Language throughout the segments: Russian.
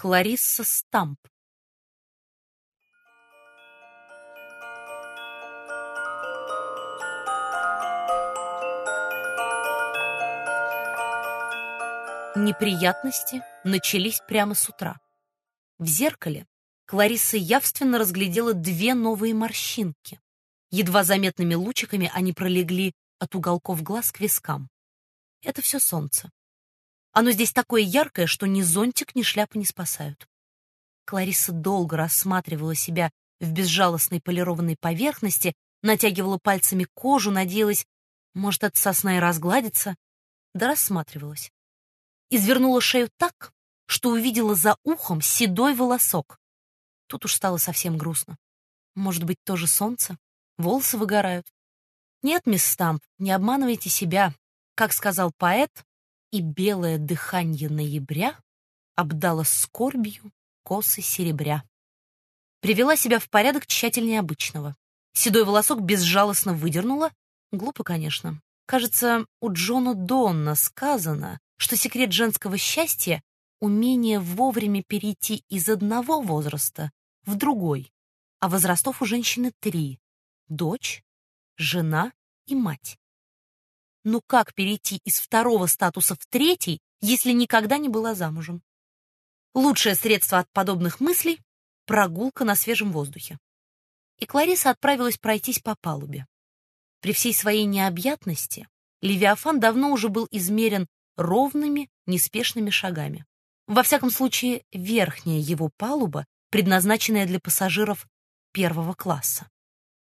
Кларисса Стамп. Неприятности начались прямо с утра. В зеркале Клариса явственно разглядела две новые морщинки. Едва заметными лучиками они пролегли от уголков глаз к вискам. Это все солнце. Оно здесь такое яркое, что ни зонтик, ни шляпа не спасают. Клариса долго рассматривала себя в безжалостной полированной поверхности, натягивала пальцами кожу, надеялась, может, от сосна и разгладится, да рассматривалась. Извернула шею так, что увидела за ухом седой волосок. Тут уж стало совсем грустно. Может быть, тоже солнце? Волосы выгорают? Нет, мисс Стамп, не обманывайте себя. Как сказал поэт, и белое дыхание ноября обдало скорбью косы серебря. Привела себя в порядок тщательнее обычного. Седой волосок безжалостно выдернула. Глупо, конечно. Кажется, у Джона Донна сказано, что секрет женского счастья — умение вовремя перейти из одного возраста в другой, а возрастов у женщины три — дочь, жена и мать. Ну как перейти из второго статуса в третий, если никогда не была замужем? Лучшее средство от подобных мыслей — прогулка на свежем воздухе. И Клариса отправилась пройтись по палубе. При всей своей необъятности Левиафан давно уже был измерен ровными, неспешными шагами. Во всяком случае, верхняя его палуба, предназначенная для пассажиров первого класса.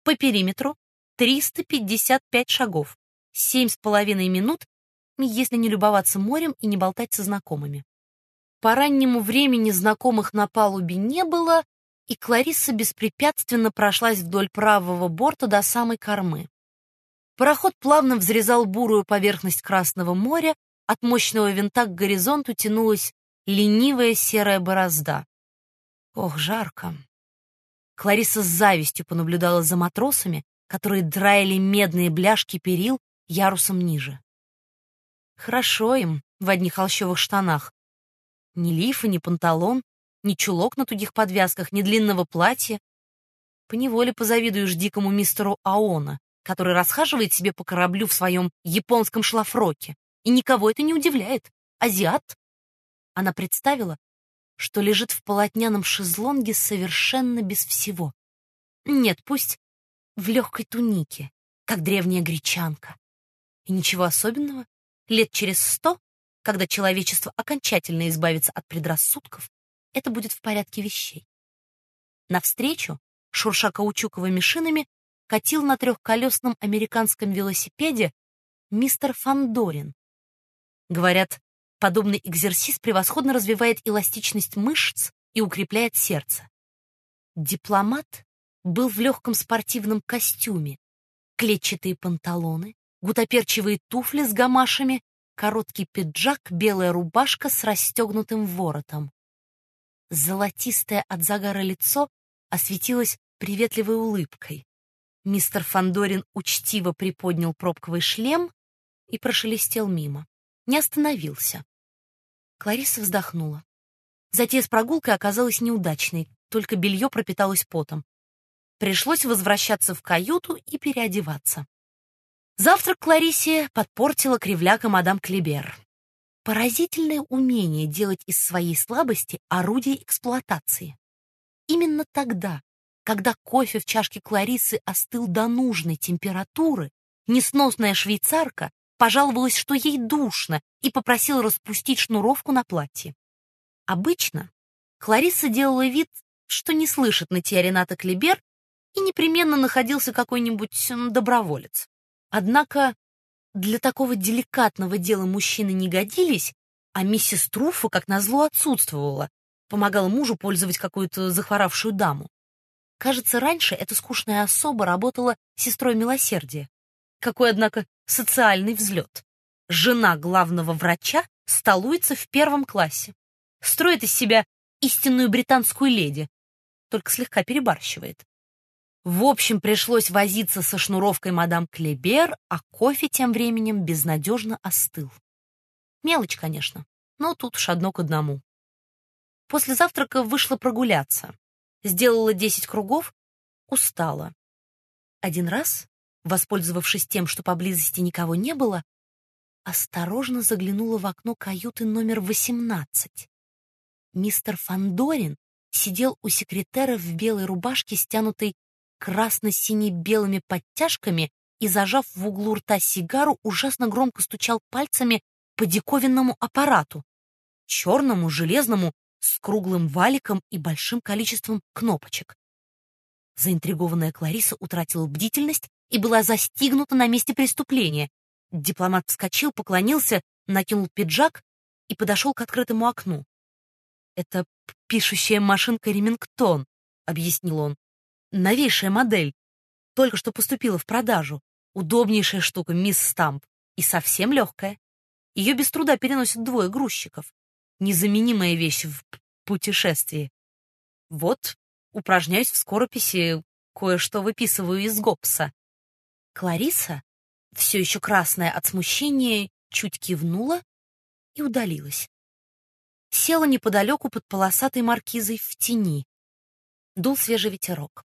По периметру 355 шагов, семь с половиной минут, если не любоваться морем и не болтать со знакомыми. По раннему времени знакомых на палубе не было, и Кларисса беспрепятственно прошлась вдоль правого борта до самой кормы. Пароход плавно взрезал бурую поверхность Красного моря, от мощного винта к горизонту тянулась ленивая серая борозда. Ох, жарко. Клариса с завистью понаблюдала за матросами, которые драили медные бляшки перил ярусом ниже. Хорошо им в одних холщовых штанах. Ни лифа, ни панталон, ни чулок на тугих подвязках, ни длинного платья. Поневоле позавидуешь дикому мистеру Аона, который расхаживает себе по кораблю в своем японском шлафроке. И никого это не удивляет. Азиат. Она представила, что лежит в полотняном шезлонге совершенно без всего. Нет, пусть в легкой тунике, как древняя гречанка. И ничего особенного. Лет через сто, когда человечество окончательно избавится от предрассудков, это будет в порядке вещей. Навстречу, шурша каучуковыми шинами, катил на трехколесном американском велосипеде мистер Фандорин. Говорят, подобный экзерсис превосходно развивает эластичность мышц и укрепляет сердце. Дипломат был в легком спортивном костюме, клетчатые панталоны, гутоперчивые туфли с гамашами, короткий пиджак, белая рубашка с расстегнутым воротом. Золотистое от загара лицо осветилось приветливой улыбкой. Мистер Фандорин учтиво приподнял пробковый шлем и прошелестел мимо. Не остановился. Клариса вздохнула. Затея с прогулкой оказалась неудачной, только белье пропиталось потом. Пришлось возвращаться в каюту и переодеваться. Завтрак Кларисе подпортила кривляка мадам Клибер. Поразительное умение делать из своей слабости орудие эксплуатации. Именно тогда, когда кофе в чашке Кларисы остыл до нужной температуры, несносная швейцарка пожаловалась, что ей душно, и попросила распустить шнуровку на платье. Обычно Клариса делала вид, что не слышит нытья Рената Клибер, и непременно находился какой-нибудь доброволец. Однако для такого деликатного дела мужчины не годились, а миссис Труффа, как назло, отсутствовала, помогала мужу пользовать какую-то захворавшую даму. Кажется, раньше эта скучная особа работала сестрой милосердия. Какой, однако, социальный взлет. Жена главного врача столуется в первом классе. Строит из себя истинную британскую леди, только слегка перебарщивает. В общем, пришлось возиться со шнуровкой мадам Клебер, а кофе тем временем безнадежно остыл. Мелочь, конечно, но тут уж одно к одному. После завтрака вышла прогуляться. Сделала десять кругов, устала. Один раз, воспользовавшись тем, что поблизости никого не было, осторожно заглянула в окно каюты номер 18. Мистер Фандорин сидел у секретера в белой рубашке, стянутой красно-сине-белыми подтяжками и, зажав в углу рта сигару, ужасно громко стучал пальцами по диковинному аппарату, черному, железному, с круглым валиком и большим количеством кнопочек. Заинтригованная Клариса утратила бдительность и была застигнута на месте преступления. Дипломат вскочил, поклонился, накинул пиджак и подошел к открытому окну. «Это пишущая машинка Ремингтон», — объяснил он. «Новейшая модель. Только что поступила в продажу. Удобнейшая штука, мисс Стамп. И совсем легкая. Ее без труда переносят двое грузчиков. Незаменимая вещь в путешествии. Вот, упражняюсь в скорописи, кое-что выписываю из Гоббса. Клариса, все еще красная от смущения, чуть кивнула и удалилась. Села неподалеку под полосатой маркизой в тени. Дул свежий ветерок.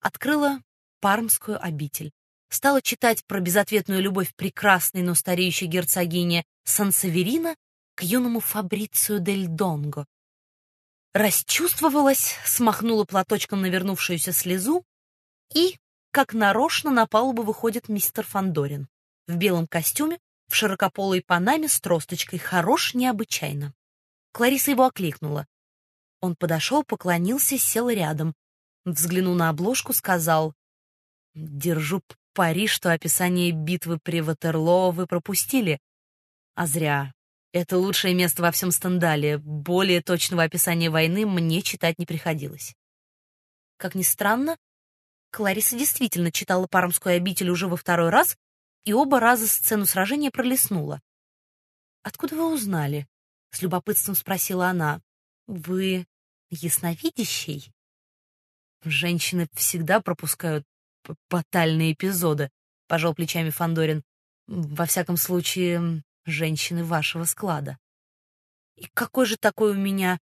Открыла пармскую обитель. Стала читать про безответную любовь прекрасной, но стареющей герцогини Сансеверина к юному Фабрицию дель Донго. Расчувствовалась, смахнула платочком навернувшуюся слезу и, как нарочно, на палубу выходит мистер Фандорин в белом костюме, в широкополой панаме с тросточкой, хорош необычайно. Клариса его окликнула. Он подошел, поклонился, сел рядом. Взглянул на обложку, сказал, «Держу пари, что описание битвы при Ватерлоо вы пропустили. А зря. Это лучшее место во всем Стендале. Более точного описания войны мне читать не приходилось». Как ни странно, Клариса действительно читала Пармскую обитель уже во второй раз и оба раза сцену сражения пролистнула. «Откуда вы узнали?» — с любопытством спросила она. «Вы ясновидящий?» «Женщины всегда пропускают батальные эпизоды», — пожал плечами Фандорин. «Во всяком случае, женщины вашего склада». «И какой же такой у меня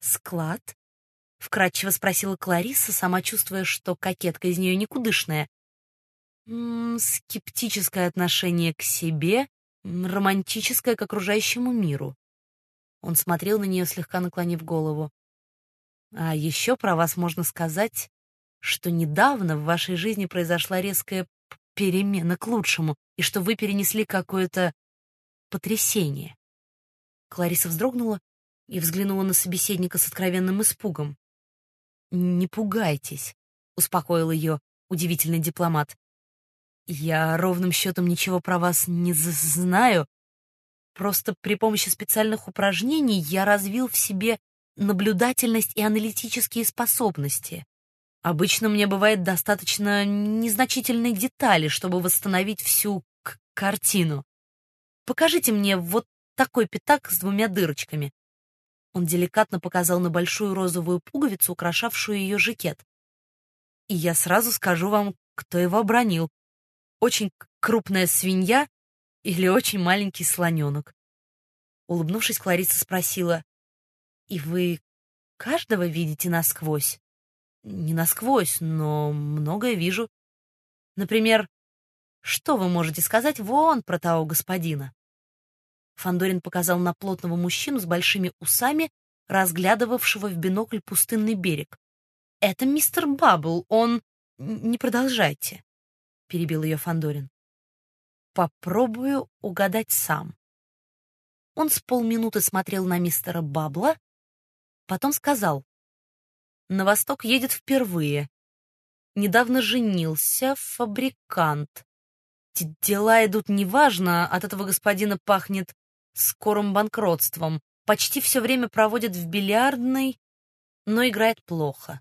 склад?» — вкратчиво спросила Клариса, сама чувствуя, что кокетка из нее никудышная. «М -м, «Скептическое отношение к себе, романтическое к окружающему миру». Он смотрел на нее, слегка наклонив голову. «А еще про вас можно сказать, что недавно в вашей жизни произошла резкая перемена к лучшему, и что вы перенесли какое-то потрясение». Клариса вздрогнула и взглянула на собеседника с откровенным испугом. «Не пугайтесь», — успокоил ее удивительный дипломат. «Я ровным счетом ничего про вас не знаю, Просто при помощи специальных упражнений я развил в себе наблюдательность и аналитические способности. Обычно мне бывает достаточно незначительной детали, чтобы восстановить всю картину. Покажите мне вот такой пятак с двумя дырочками. Он деликатно показал на большую розовую пуговицу, украшавшую ее жакет. И я сразу скажу вам, кто его обронил. Очень крупная свинья или очень маленький слоненок. Улыбнувшись, Клариса спросила, «И вы каждого видите насквозь?» «Не насквозь, но многое вижу. Например, что вы можете сказать вон про того господина?» Фандорин показал на плотного мужчину с большими усами, разглядывавшего в бинокль пустынный берег. «Это мистер Баббл, он...» «Не продолжайте», — перебил ее Фандорин. Попробую угадать сам. Он с полминуты смотрел на мистера Бабла, потом сказал. На восток едет впервые. Недавно женился фабрикант. Дела идут неважно, от этого господина пахнет скорым банкротством. Почти все время проводит в бильярдной, но играет плохо.